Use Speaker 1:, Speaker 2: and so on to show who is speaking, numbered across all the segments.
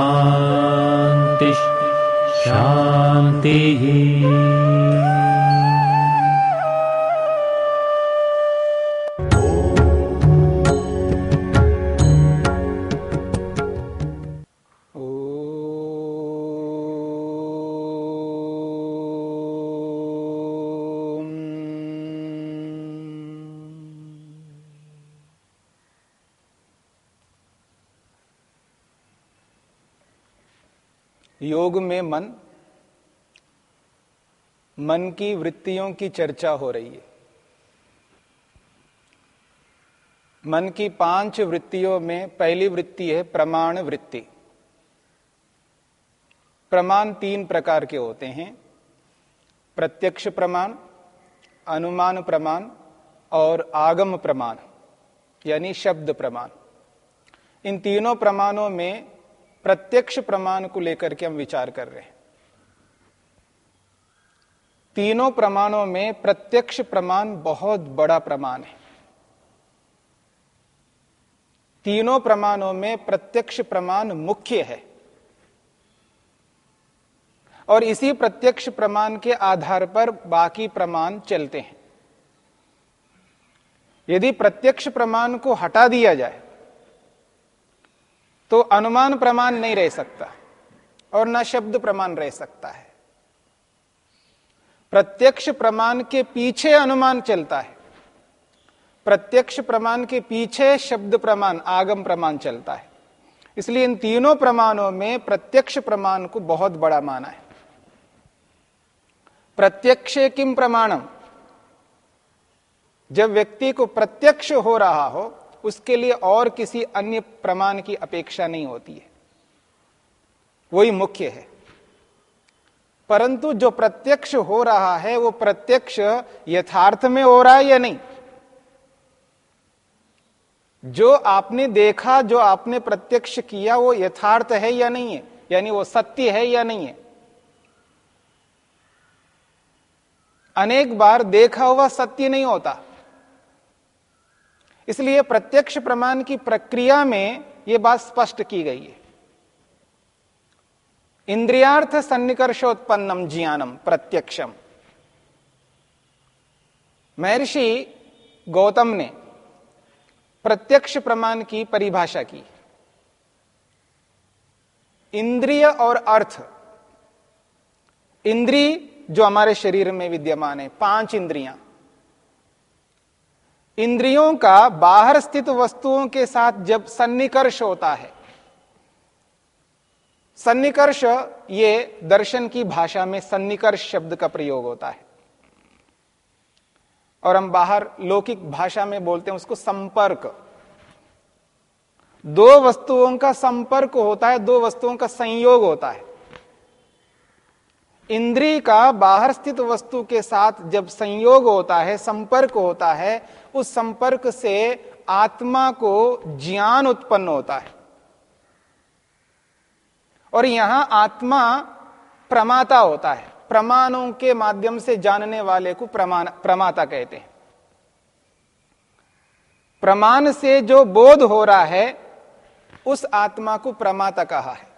Speaker 1: शान्तिः शान्तिः।
Speaker 2: योग में मन मन की वृत्तियों की चर्चा हो रही है। मन की पाँच वृत्तियों में पहली वृत्ति है प्रमाण वृत्ति। प्रमाण तीन प्रकार के होते हैं। प्रत्यक्ष प्रमाण, अनुमान प्रमाण और आगम प्रमाण, यानी शब्द प्रमाण। इन तीनों प्रमाणों में प्रत्यक्ष प्रमाण को लेकर के हम विचार कर रहे हैं। तीनों प्रमाणों में प्रत्यक्ष प्रमाण बहुत बड़ा प्रमाण है। तीनों प्रमाणों में प्रत्यक्ष प्रमाण मुख्य है। और इसी प्रत्यक्ष प्रमाण के आधार पर बाकी प्रमाण चलते हैं। यदि प्रत्यक्ष प्रमाण को हटा दिया जाए तो अनुमान प्रमाण नहीं रह सकता और न शब्द प्रमाण रह सकता है। प्रत्यक्ष प्रमाण के पीछे अनुमान चलता है। प्रत्यक्ष प्रमाण के पीछे शब्द प्रमाण, आगम प्रमाण चलता है। इसलिए इन तीनों प्रमाणों में प्रत्यक्ष प्रमाण को बहुत बड़ा माना है। प्रत्यक्ष किम प्रमाणम जब व्यक्ति को प्रत्यक्ष हो रहा हो उसके लिए और किसी अन्य प्रमाण की अपेक्षा नहीं होती है। वही मुख्य है। परंतु जो प्रत्यक्ष हो रहा है, वो प्रत्यक्ष यथार्थ में हो रहा है या नहीं? जो आपने देखा, जो आपने प्रत्यक्ष किया, वो यथार्थ है या नहीं है? यानी वो सत्य है या नहीं है? अनेक बार देखा हुआ सत्य नहीं होता। इसलिए प्रत्यक्ष प्रमाण की प्रक्रिया में यह बात स्पष्ट की गई है। इंद्रियार्थ सन्निकर्षोत्पन्नम ज्ञानम, प्रत्यक्षम। महर्षि गौतम ने प्रत्यक्ष प्रमाण की परिभाषा की। इंद्रिय और अर्थ। इंद्री जो हमारे शरीर में विद्यमान है, पाँच इंद्रियाँ। इंद्रियों का बाहर स्थित वस्तुओं के साथ जब सन्निकर्ष होता है, सन्निकर्ष ये दर्शन की भाषा में सन्निकर्ष शब्द का प्रयोग होता है। और हम बाहर लौकिक भाषा में बोलते हैं उसको संपर्क। दो वस्तुओं का संपर्क होता है, दो वस्तुओं का संयोग होता है। इंद्री का बाहर स्थित वस्तु के साथ जब संयोग होता है, संपर्क होता है, उस संपर्क से आत्मा को ज्ञान उत्पन्न होता है। और यहाँ आत्मा प्रमाता होता है। प्रमाणों के माध्यम से जानने वाले को प्रमाण, प्रमाता कहते हैं। प्रमाण से जो बोध हो रहा है, उस आत्मा को प्रमाता कहा है।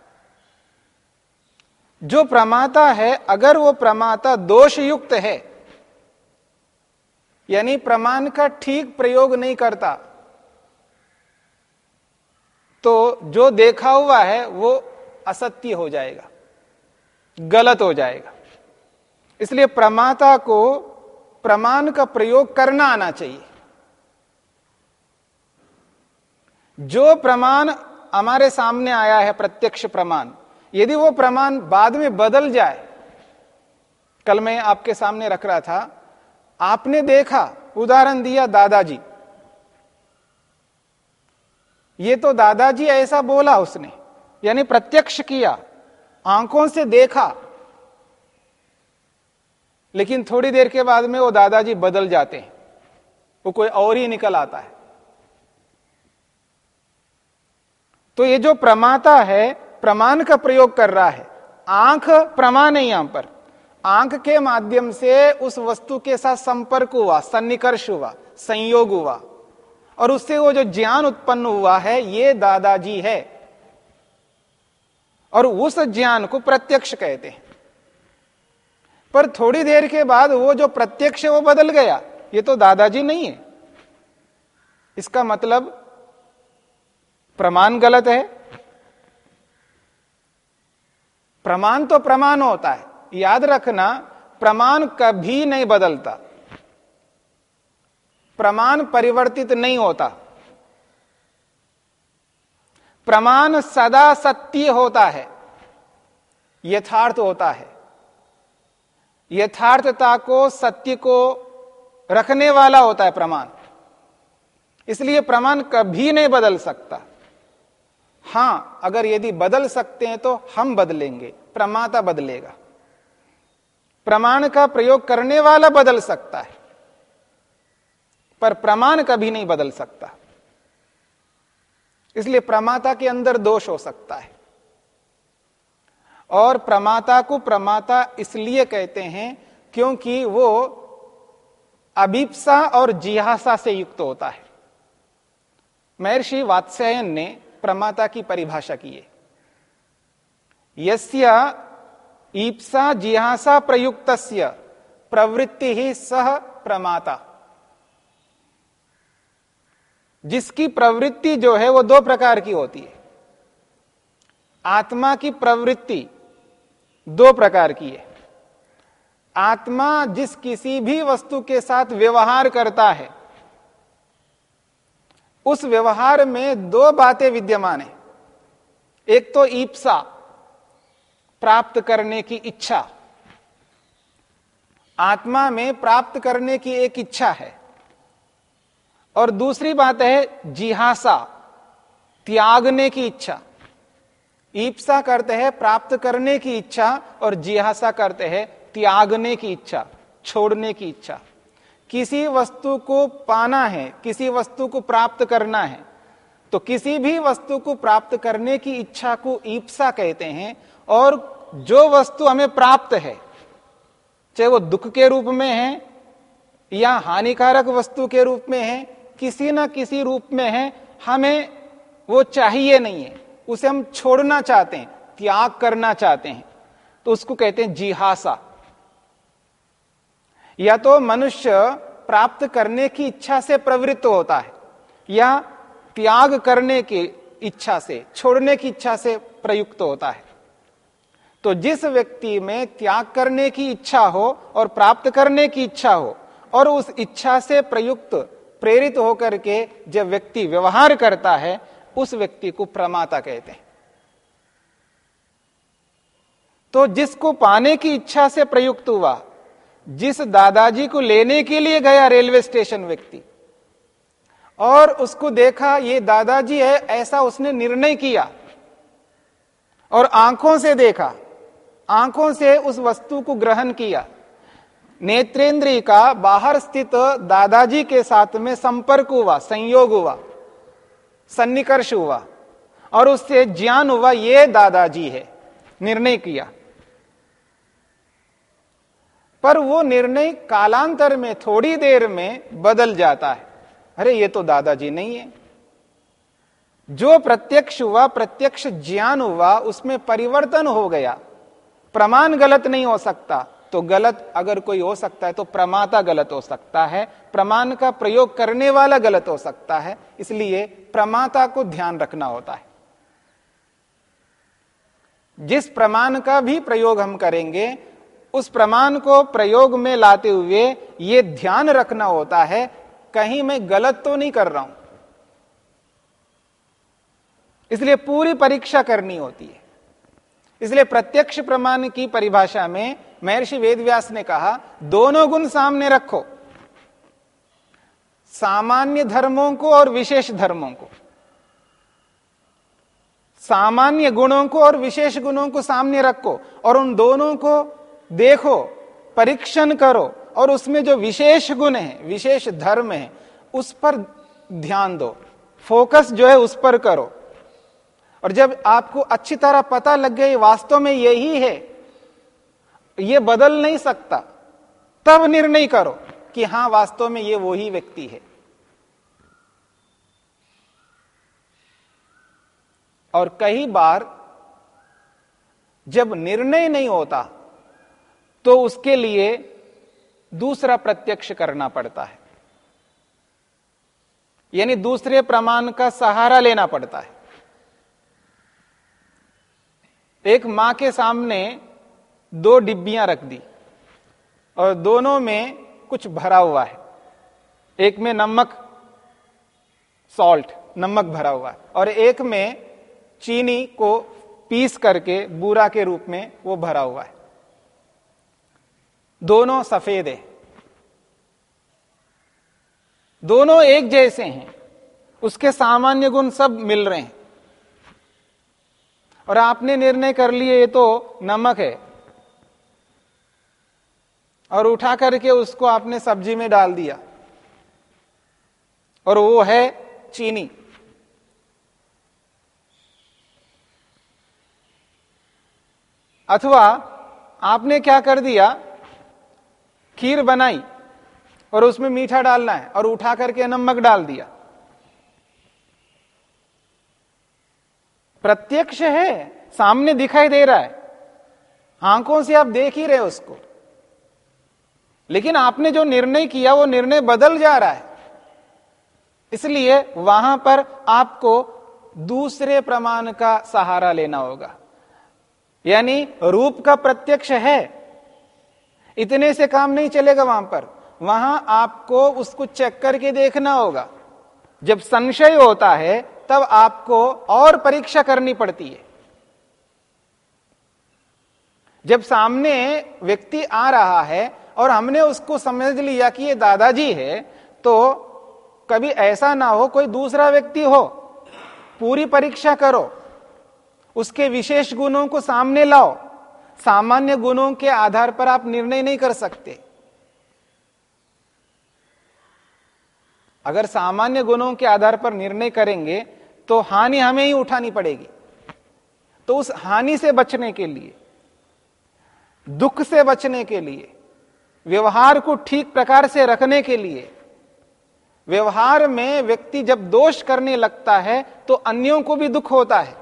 Speaker 2: जो प्रमाता है, अगर वो प्रमाता दोष युक्त है, यानी प्रमाण का ठीक प्रयोग नहीं करता तो जो देखा हुआ है, वो असत्य हो जाएगा, गलत हो जाएगा। इसलिए प्रमाता को प्रमाण का प्रयोग करना आना चाहिए। जो प्रमाण हमारे सामने आया है, प्रत्यक्ष प्रमाण यदि वो प्रमाण बाद में बदल जाए, कल मैं आपके सामने रख रहा था, आपने देखा, उदाहरण दिया दादाजी। ये तो दादाजी ऐसा बोला उसने, यानी प्रत्यक्ष किया, आँखों से देखा। लेकिन थोड़ी देर के बाद में वो दादाजी बदल जाते हैं, वो कोई और ही निकल आता है। तो ये जो प्रमाता है प्रमाण का प्रयोग कर रहा है। आँख प्रमाण है यहाँ पर। आँख के माध्यम से उस वस्तु के साथ संपर्क हुआ, सन्निकर्ष हुआ, संयोग हुआ। और उससे वो जो ज्ञान उत्पन्न हुआ है, ये दादाजी है। और उस ज्ञान को प्रत्यक्ष कहते हैं। पर थोड़ी देर के बाद वो जो प्रत्यक्ष वो बदल गया। ये तो दादाजी नहीं है। इसका मतलब प्रमाण गलत है। प्रमाण तो प्रमाण होता है। याद रखना, प्रमाण कभी नहीं बदलता। प्रमाण परिवर्तित नहीं होता। प्रमाण सदा सत्य होता है। यथार्थ होता है। यथार्थता को, सत्य को रखने वाला होता है प्रमाण। इसलिए प्रमाण कभी नहीं बदल सकता। हाँ, अगर यदि बदल सकते हैं तो हम बदलेंगे, प्रमाता बदलेगा। प्रमाण का प्रयोग करने वाला बदल सकता है, पर प्रमाण कभी नहीं बदल सकता। इसलिए प्रमाता के अंदर दोष हो सकता है। और प्रमाता को प्रमाता इसलिए कहते हैं क्योंकि वो अभिप्सा और जिहासा से युक्त होता है। महर्षि वात्स्यायन ने प्रमाता की परिभाषा की है। यस्य ईप्सा जिहासा प्रयुक्त प्रवृत्ति ही सह प्रमाता। जिसकी प्रवृत्ति जो है वो दो प्रकार की होती है। आत्मा की प्रवृत्ति दो प्रकार की है। आत्मा जिस किसी भी वस्तु के साथ व्यवहार करता है उस व्यवहार में दो बातें विद्यमान है। एक तो ईप्सा, प्राप्त करने की इच्छा। आत्मा में प्राप्त करने की एक इच्छा है। और दूसरी बात है जिहासा, त्यागने की इच्छा। ईप्सा करते हैं प्राप्त करने की इच्छा और जिहासा करते हैं त्यागने की इच्छा, छोड़ने की इच्छा। किसी वस्तु को पाना है, किसी वस्तु को प्राप्त करना है तो किसी भी वस्तु को प्राप्त करने की इच्छा को ईप्सा कहते हैं, और जो वस्तु हमें प्राप्त है, चाहे वो दुख के रूप में है, या हानिकारक वस्तु के रूप में है, किसी ना किसी रूप में है, हमें वो चाहिए नहीं है, उसे हम छोड़ना चाहते हैं, त्याग करना चाहते हैं तो उसको कहते हैं जिहासा। या तो मनुष्य प्राप्त करने की इच्छा से प्रवृत्त होता है, या त्याग करने की इच्छा से, छोड़ने की इच्छा से प्रयुक्त होता है। तो जिस व्यक्ति में त्याग करने की इच्छा हो और प्राप्त करने की इच्छा हो और उस इच्छा से प्रयुक्त, प्रेरित होकर के जब व्यक्ति व्यवहार करता है, उस व्यक्ति को प्रमाता कहते हैं। तो जिसको पाने की इच्छा से प्रयुक्त हुआ जिस दादाजी को लेने के लिए गया रेलवे स्टेशन व्यक्ति, और उसको देखा, ये दादाजी है, ऐसा उसने निर्णय किया। और आँखों से देखा, आँखों से उस वस्तु को ग्रहण किया। नेत्रेंद्री का बाहर स्थित दादाजी के साथ में संपर्क हुआ, संयोग हुआ, सन्निकर्ष हुआ, और उससे ज्ञान हुआ, ये दादाजी है, निर्णय किया। पर वो निर्णय कालांतर में, थोड़ी देर में बदल जाता है। अरे, ये तो दादाजी नहीं है। जो प्रत्यक्ष हुआ, प्रत्यक्ष ज्ञान हुआ, उसमें परिवर्तन हो गया। प्रमाण गलत नहीं हो सकता। तो गलत अगर कोई हो सकता है तो प्रमाता गलत हो सकता है। प्रमाण का प्रयोग करने वाला गलत हो सकता है। इसलिए प्रमाता को ध्यान रखना होता है। जिस प्रमाण का भी प्रयोग हम करेंगे उस प्रमाण को प्रयोग में लाते हुए यह ध्यान रखना होता है, कहीं मैं गलत तो नहीं कर रहा हूँ। इसलिए पूरी परीक्षा करनी होती है। इसलिए प्रत्यक्ष प्रमाण की परिभाषा में महर्षि वेदव्यास ने कहा, दोनों गुण सामने रखो। सामान्य धर्मों को और विशेष धर्मों को। सामान्य गुणों को और विशेष गुणों को सामने रखो और उन दोनों को देखो, परीक्षण करो और उसमें जो विशेष गुण है, विशेष धर्म है, उस पर ध्यान दो। फोकस जो है उस पर करो। और जब आपको अच्छी तरह पता लग गई वास्तव में यही है, ये बदल नहीं सकता, तब निर्णय करो कि हाँ, वास्तव में ये वही व्यक्ति है। और कई बार जब निर्णय नहीं होता तो उसके लिए दूसरा प्रत्यक्ष करना पड़ता है। यानी दूसरे प्रमाण का सहारा लेना पड़ता है। एक माँ के सामने दो डिब्बियाँ रख दी और दोनों में कुछ भरा हुआ है। एक में नमक सॉल्ट नमक भरा हुआ है और एक में चीनी को पीस करके, बूरा के रूप में वो भरा हुआ है। दोनों सफ़ेद है। दोनों एक जैसे हैं। उसके सामान्य गुण सब मिल रहे हैं। और आपने निर्णय कर लिए, ये तो नमक है। और उठा करके उसको आपने सब्ज़ी में डाल दिया। और वो है चीनी। अथवा आपने क्या कर दिया? खीर बनाई और उसमें मीठा डालना है और उठा करके नमक डाल दिया। प्रत्यक्ष है, सामने दिखाई दे रहा है। आँखों से आप देख ही रहे उसको। लेकिन आपने जो निर्णय किया, वो निर्णय बदल जा रहा है। इसलिए वहाँ पर आपको दूसरे प्रमाण का सहारा लेना होगा। यानी रूप का प्रत्यक्ष है इतने से काम नहीं चलेगा वहाँ पर। वहाँ आपको उसको चेक करके देखना होगा। जब संशय होता है, तब आपको और परीक्षा करनी पड़ती है। जब सामने व्यक्ति आ रहा है और हमने उसको समझ लिया कि ये दादाजी है तो कभी ऐसा ना हो कोई दूसरा व्यक्ति हो। पूरी परीक्षा करो। उसके विशेष गुणों को सामने लाओ। सामान्य गुणों के आधार पर आप निर्णय नहीं कर सकते। अगर सामान्य गुणों के आधार पर निर्णय करेंगे तो हानि हमें ही उठानी पड़ेगी। तो उस हानि से बचने के लिए, दुख से बचने के लिए, व्यवहार को ठीक प्रकार से रखने के लिए, व्यवहार में व्यक्ति जब दोष करने लगता है तो अन्यों को भी दुख होता है।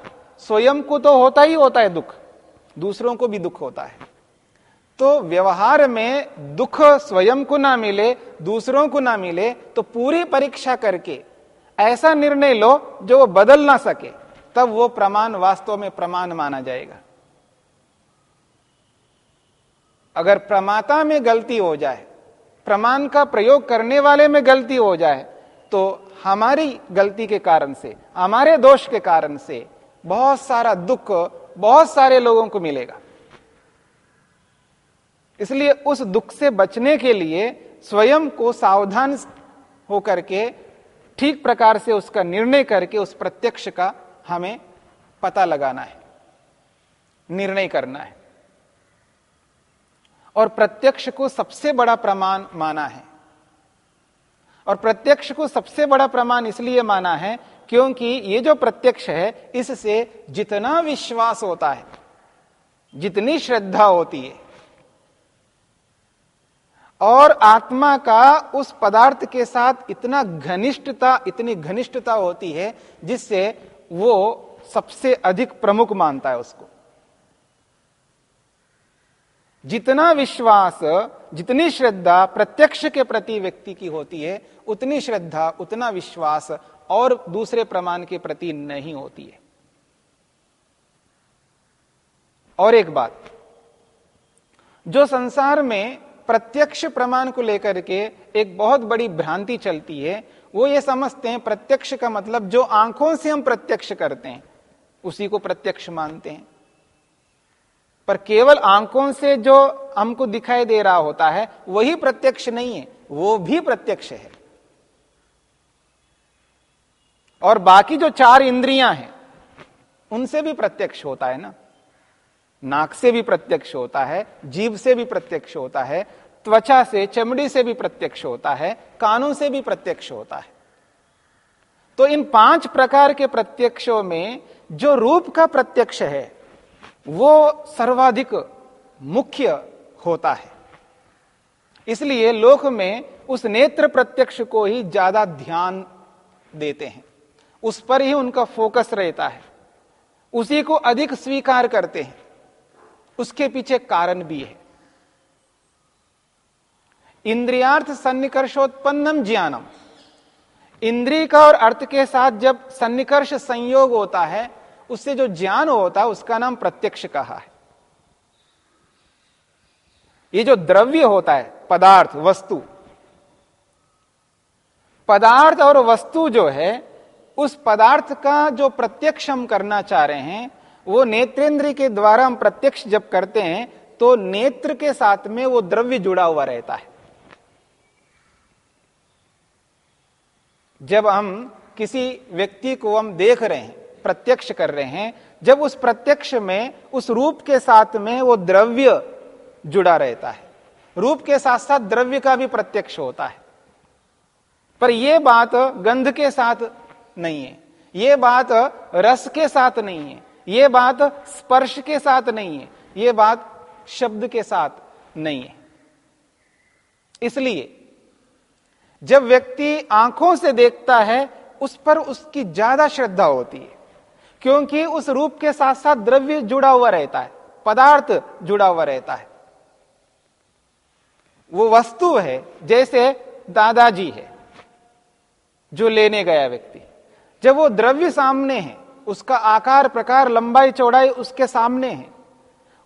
Speaker 2: स्वयं को तो होता ही होता है दुख। दूसरों को भी दुख होता है। तो व्यवहार में दुख स्वयं को ना मिले, दूसरों को ना मिले तो पूरी परीक्षा करके ऐसा निर्णय लो जो वो बदल ना सके, तब वो प्रमाण वास्तव में प्रमाण माना जाएगा। अगर प्रमाता में गलती हो जाए, प्रमाण का प्रयोग करने वाले में गलती हो जाए तो हमारी गलती के कारण से, हमारे दोष के कारण से बहुत सारा दुख बहुत सारे लोगों को मिलेगा। इसलिए उस दुख से बचने के लिए स्वयं को सावधान होकर के, ठीक प्रकार से उसका निर्णय करके उस प्रत्यक्ष का हमें पता लगाना है। निर्णय करना है। और प्रत्यक्ष को सबसे बड़ा प्रमाण माना है। और प्रत्यक्ष को सबसे बड़ा प्रमाण इसलिए माना है क्योंकि ये जो प्रत्यक्ष है, इससे जितना विश्वास होता है, जितनी श्रद्धा होती है, और आत्मा का उस पदार्थ के साथ इतना घनिष्ठता, इतनी घनिष्ठता होती है, जिससे वो सबसे अधिक प्रमुख मानता है उसको। जितना विश्वास, जितनी श्रद्धा प्रत्यक्ष के प्रति व्यक्ति की होती है, उतनी श्रद्धा, उतना विश्वास और दूसरे प्रमाण के प्रति नहीं होती है। और एक बात, जो संसार में प्रत्यक्ष प्रमाण को लेकर के एक बहुत बड़ी भ्रांति चलती है, वो ये समझते हैं, प्रत्यक्ष का मतलब जो आँखों से हम प्रत्यक्ष करते हैं, उसी को प्रत्यक्ष मानते हैं। पर केवल आँखों से जो हमको दिखाई दे रहा होता है, वही प्रत्यक्ष नहीं है, वो भी प्रत्यक्ष है। और बाकी जो चार इंद्रियाँ हैं, उनसे भी प्रत्यक्ष होता है ना। नाक से भी प्रत्यक्ष होता है जीव से भी प्रत्यक्ष होता है, त्वचा से, चमड़ी से भी प्रत्यक्ष होता है, कानों से भी प्रत्यक्ष होता है। तो इन पाँच प्रकार के प्रत्यक्षों में जो रूप का प्रत्यक्ष है, वो सर्वाधिक मुख्य होता है। इसलिए लोक में उस नेत्र प्रत्यक्ष को ही ज़्यादा ध्यान देते हैं। उस पर ही उनका फोकस रहता है। उसी को अधिक स्वीकार करते हैं। उसके पीछे कारण भी है। इंद्रियार्थ सन्निकर्षोत्पन्नम ज्ञानम। इंद्रिय का और अर्थ के साथ जब सन्निकर्ष संयोग होता है, उससे जो ज्ञान होता है, उसका नाम प्रत्यक्ष कहा है। ये जो द्रव्य होता है, पदार्थ, वस्तु, पदार्थ और वस्तु जो है उस पदार्थ का जो प्रत्यक्ष हम करना चाह रहे हैं, वो नेत्रेंद्र के द्वारा हम प्रत्यक्ष जब करते हैं तो नेत्र के साथ में वो द्रव्य जुड़ा हुआ रहता है। जब हम किसी व्यक्ति को हम देख रहे हैं, प्रत्यक्ष कर रहे हैं, जब उस प्रत्यक्ष में, उस रूप के साथ में वो द्रव्य जुड़ा रहता है। रूप के साथ साथ द्रव्य का भी प्रत्यक्ष होता है। पर यह बात गंध के साथ नहीं है। यह बात रस के साथ नहीं है। यह बात स्पर्श के साथ नहीं है। यह बात शब्द के साथ नहीं है। इसलिए जब व्यक्ति आँखों से देखता है, उस पर उसकी ज़्यादा श्रद्धा होती है। क्योंकि उस रूप के साथ साथ द्रव्य जुड़ा हुआ रहता है। पदार्थ जुड़ा हुआ रहता है। वो वस्तु है, जैसे दादाजी है, जो लेने गया व्यक्ति। जब वो द्रव्य सामने है, उसका आकार, प्रकार, लंबाई, चौड़ाई उसके सामने है,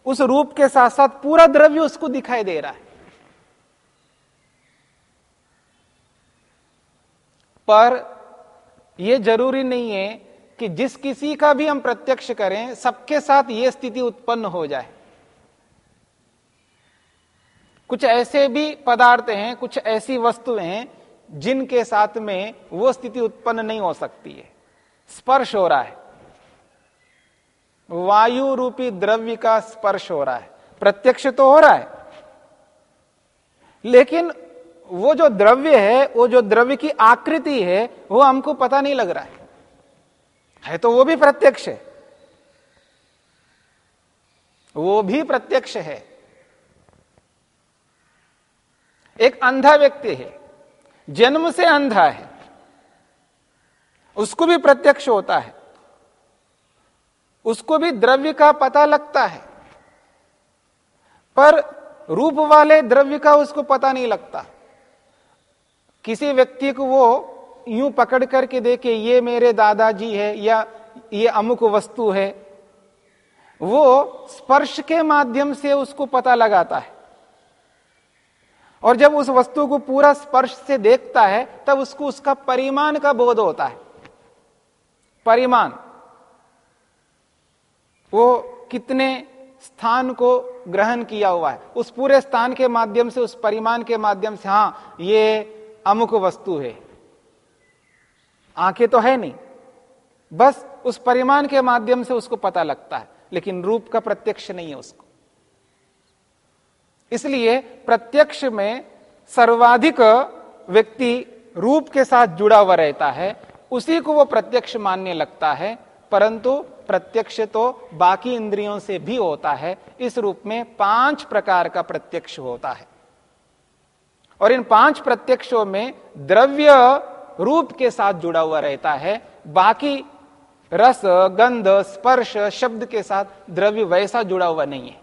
Speaker 2: उस रूप के साथ साथ पूरा द्रव्य उसको दिखाई दे रहा है। पर यह ज़रूरी नहीं है कि जिस किसी का भी हम प्रत्यक्ष करें, सबके साथ यह स्थिति उत्पन्न हो जाए। कुछ ऐसे भी पदार्थ हैं, कुछ ऐसी वस्तुएँ हैं जिनके साथ में वो स्थिति उत्पन्न नहीं हो सकती है। स्पर्श हो रहा है। वायु रूपी द्रव्य का स्पर्श हो रहा है। प्रत्यक्ष तो हो रहा है। लेकिन वो जो द्रव्य है, वो जो द्रव्य की आकृति है, वो हमको पता नहीं लग रहा है। है तो वो भी प्रत्यक्ष है। वो भी प्रत्यक्ष है। एक अंधा व्यक्ति है। जन्म से अंधा है। उसको भी प्रत्यक्ष होता है। उसको भी द्रव्य का पता लगता है। पर रूप वाले द्रव्य का उसको पता नहीं लगता। किसी व्यक्ति को वो यूँ पकड़ करके देखे, ये मेरे दादाजी है या ये अमुक वस्तु है। वो स्पर्श के माध्यम से उसको पता लगाता है। और जब उस वस्तु को पूरा स्पर्श से देखता है, तब उसको उसका परिमाण का बोध होता है। परिमाण। वो कितने स्थान को ग्रहण किया हुआ है। उस पूरे स्थान के माध्यम से, उस परिमाण के माध्यम से, हाँ, ये अमुक वस्तु है। आँखें तो है नहीं। बस उस परिमाण के माध्यम से उसको पता लगता है, लेकिन रूप का प्रत्यक्ष नहीं है उसको। इसलिए प्रत्यक्ष में सर्वाधिक व्यक्ति रूप के साथ जुड़ा हुआ रहता है, उसी को वो प्रत्यक्ष मानने लगता है, परंतु प्रत्यक्ष तो बाकी इंद्रियों से भी होता है, इस रूप में पाँच प्रकार का प्रत्यक्ष होता है। और इन पाँच प्रत्यक्षों में द्रव्य रूप के साथ जुड़ा हुआ रहता है, बाकी रस, गंध, स्पर्श, शब्द के साथ द्रव्य वैसा जुड़ा हुआ नहीं है।